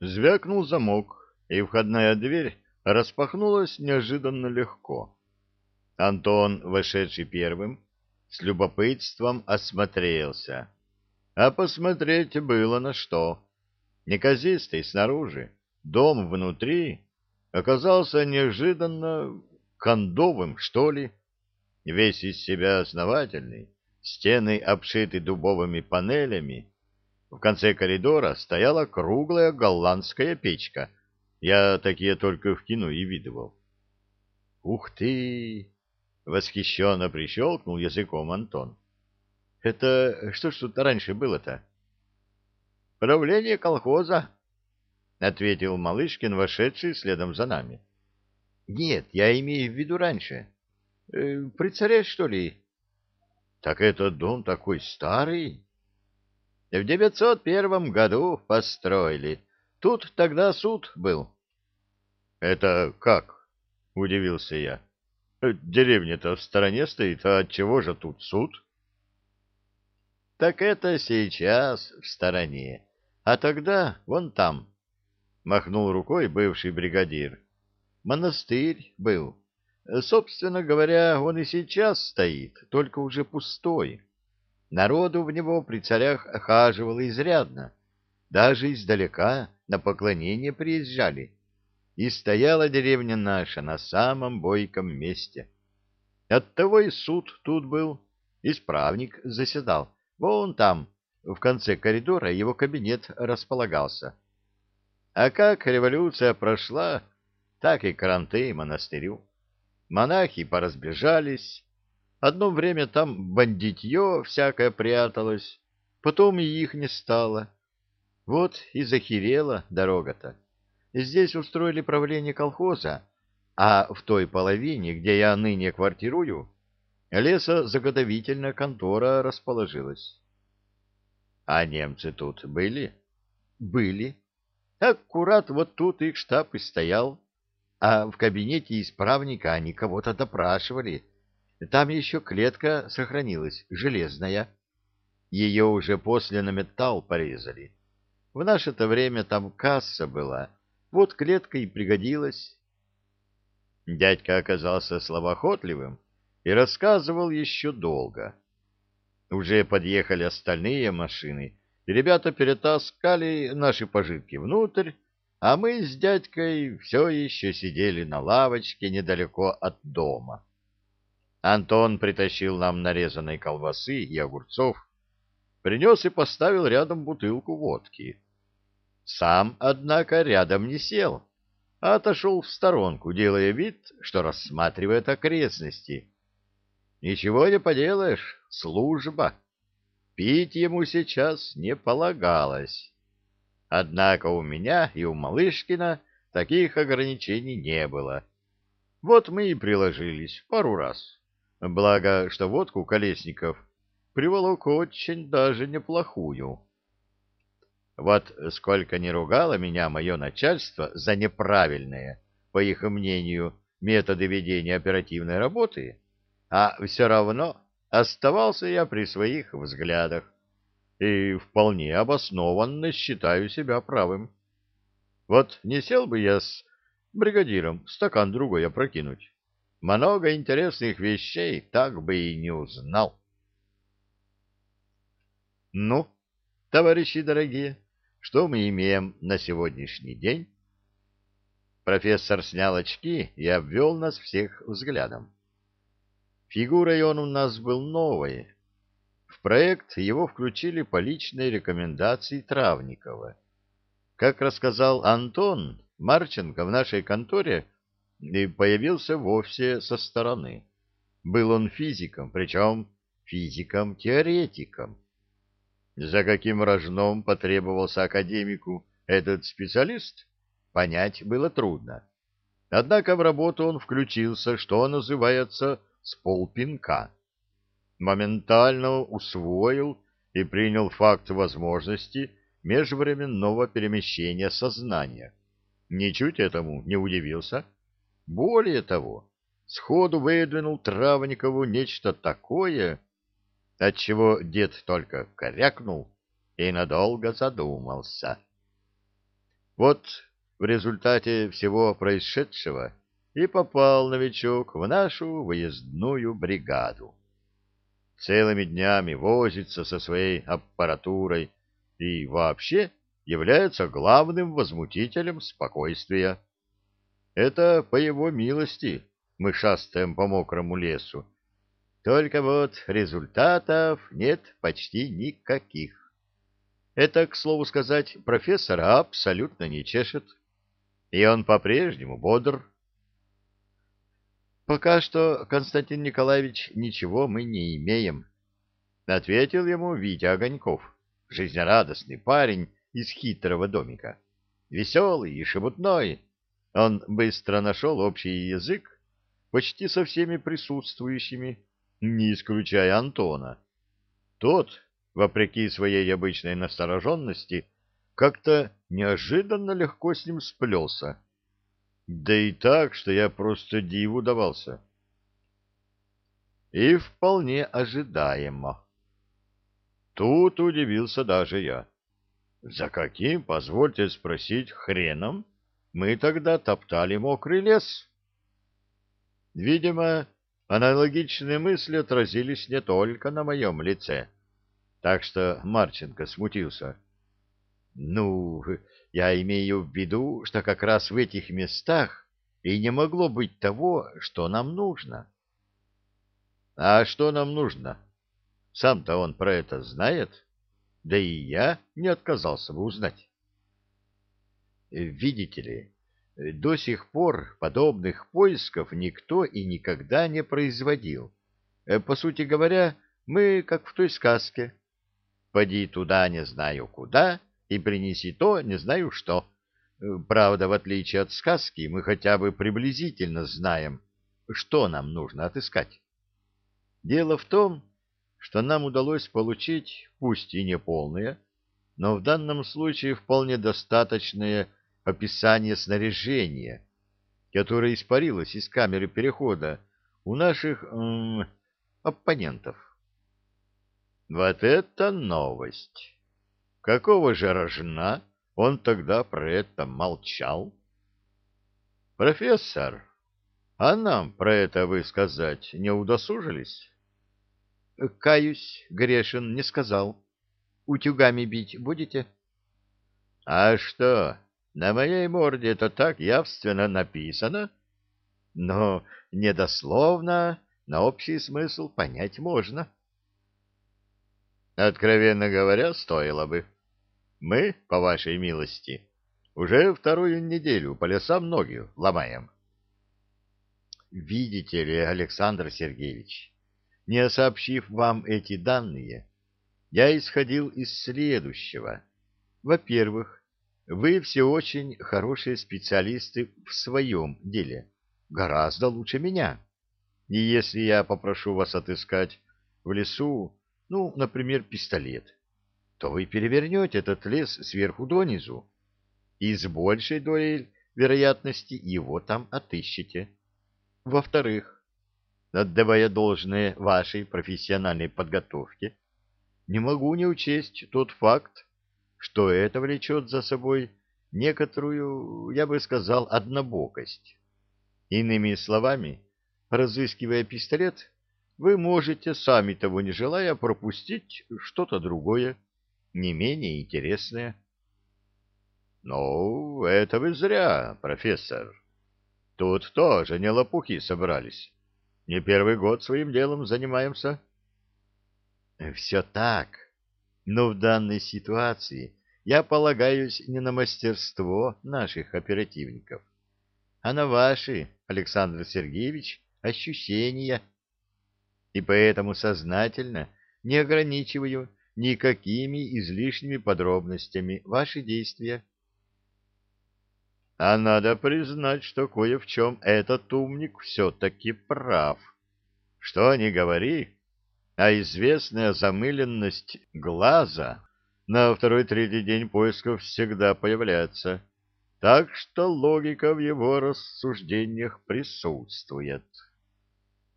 Звякнул замок, и входная дверь распахнулась неожиданно легко. Антон, вошедший первым, с любопытством осмотрелся. А посмотреть было на что. Неказистый снаружи, дом внутри оказался неожиданно кондовым, что ли, весь из себя основательный, стены обшиты дубовыми панелями. В конце коридора стояла круглая голландская печка. Я такие только в кино и видывал. «Ух ты!» — восхищенно прищелкнул языком Антон. «Это что ж тут раньше было-то?» «Правление колхоза», — ответил Малышкин, вошедший следом за нами. — Нет, я имею в виду раньше. Э, при царе, что ли? — Так этот дом такой старый. — В девятьсот первом году построили. Тут тогда суд был. — Это как? — удивился я. Э, — Деревня-то в стороне стоит, а отчего же тут суд? — Так это сейчас в стороне, а тогда вон там, махнул рукой бывший бригадир. Монастырь был. Собственно говоря, он и сейчас стоит, только уже пустой. Народу в него при царях охаживало изрядно. Даже издалека на поклонение приезжали. И стояла деревня наша на самом бойком месте. Оттого и суд тут был. Исправник заседал. Вон там, в конце коридора, его кабинет располагался. А как революция прошла, так и кранты монастырю. Монахи поразбежались. Одно время там бандитье всякое пряталось, потом и их не стало. Вот и захерела дорога-то. Здесь устроили правление колхоза, а в той половине, где я ныне квартирую, лесозаготовительная контора расположилась. — А немцы тут были? — Были. Аккурат вот тут их штаб и стоял, а в кабинете исправника они кого-то допрашивали. Там еще клетка сохранилась, железная. Ее уже после на металл порезали. В наше-то время там касса была, вот клетка и пригодилась. Дядька оказался словоохотливым и рассказывал еще долго. Уже подъехали остальные машины, и ребята перетаскали наши пожитки внутрь, а мы с дядькой все еще сидели на лавочке недалеко от дома. Антон притащил нам нарезанной колбасы и огурцов, принес и поставил рядом бутылку водки. Сам, однако, рядом не сел, а отошел в сторонку, делая вид, что рассматривает окрестности. Ничего не поделаешь, служба. Пить ему сейчас не полагалось. Однако у меня и у Малышкина таких ограничений не было. Вот мы и приложились пару раз. Благо, что водку Колесников приволок очень даже неплохую. Вот сколько не ругало меня мое начальство за неправильные, по их мнению, методы ведения оперативной работы, а все равно оставался я при своих взглядах и вполне обоснованно считаю себя правым. Вот не сел бы я с бригадиром стакан другой опрокинуть. Много интересных вещей так бы и не узнал. Ну, товарищи дорогие, что мы имеем на сегодняшний день? Профессор снял очки и обвел нас всех взглядом. Фигурой он у нас был новой. В проект его включили по личной рекомендации Травникова. Как рассказал Антон, Марченко в нашей конторе появился вовсе со стороны. Был он физиком, причем физиком-теоретиком. За каким рожном потребовался академику этот специалист, понять было трудно. Однако в работу он включился, что называется, с полпинка. Моментально усвоил и принял факт возможности межвременного перемещения сознания. Ничуть этому не удивился. Более того, сходу выдвинул Травникову нечто такое, отчего дед только корякнул и надолго задумался. Вот в результате всего происшедшего и попал новичок в нашу выездную бригаду. Целыми днями возится со своей аппаратурой и вообще является главным возмутителем спокойствия. Это по его милости мы шастаем по мокрому лесу. Только вот результатов нет почти никаких. Это, к слову сказать, профессора абсолютно не чешет. И он по-прежнему бодр. «Пока что, Константин Николаевич, ничего мы не имеем», — ответил ему Витя Огоньков, жизнерадостный парень из хитрого домика. Веселый и шебутной, он быстро нашел общий язык почти со всеми присутствующими, не исключая Антона. Тот, вопреки своей обычной настороженности, как-то неожиданно легко с ним сплелся да и так, что я просто диву давался. И вполне ожидаемо. Тут удивился даже я. За каким, позвольте спросить, хреном мы тогда топтали мокрый лес? Видимо, аналогичные мысли отразились не только на моем лице. Так что Марченко смутился. Ну, я имею в виду, что как раз в этих местах и не могло быть того, что нам нужно. А что нам нужно? Сам-то он про это знает, да и я не отказался бы узнать. Видите ли, до сих пор подобных поисков никто и никогда не производил. По сути говоря, мы как в той сказке. Поди туда не знаю куда, и принеси то, не знаю что. Э, правда, в отличие от сказки, мы хотя бы приблизительно знаем, что нам нужно отыскать. Дело в том, что нам удалось получить, пусть и не полное, но в данном случае вполне достаточное описание снаряжения, которое испарилось из камеры перехода у наших м оппонентов. Вот это новость! Какого же рожна он тогда про это молчал? Профессор, а нам про это вы сказать не удосужились? Каюсь, Грешин не сказал. Утюгами бить будете? А что, на моей морде это так явственно написано? Но недословно, на общий смысл понять можно. Откровенно говоря, стоило бы. Мы, по вашей милости, уже вторую неделю по лесам ноги ломаем. Видите ли, Александр Сергеевич, не сообщив вам эти данные, я исходил из следующего. Во-первых, вы все очень хорошие специалисты в своем деле, гораздо лучше меня. И если я попрошу вас отыскать в лесу, ну, например, пистолет, то вы перевернете этот лес сверху донизу и с большей долей вероятности его там отыщете. Во-вторых, отдавая должное вашей профессиональной подготовке, не могу не учесть тот факт, что это влечет за собой некоторую, я бы сказал, однобокость. Иными словами, разыскивая пистолет, вы можете, сами того не желая, пропустить что-то другое, не менее интересное. Ну, это вы зря, профессор. Тут тоже не лопухи собрались. Не первый год своим делом занимаемся. Все так. Но в данной ситуации я полагаюсь не на мастерство наших оперативников, а на ваши, Александр Сергеевич, ощущения. И поэтому сознательно не ограничиваю никакими излишними подробностями ваши действия. А надо признать, что кое в чем этот умник все-таки прав. Что ни говори, а известная замыленность глаза на второй-третий день поисков всегда появляется, так что логика в его рассуждениях присутствует.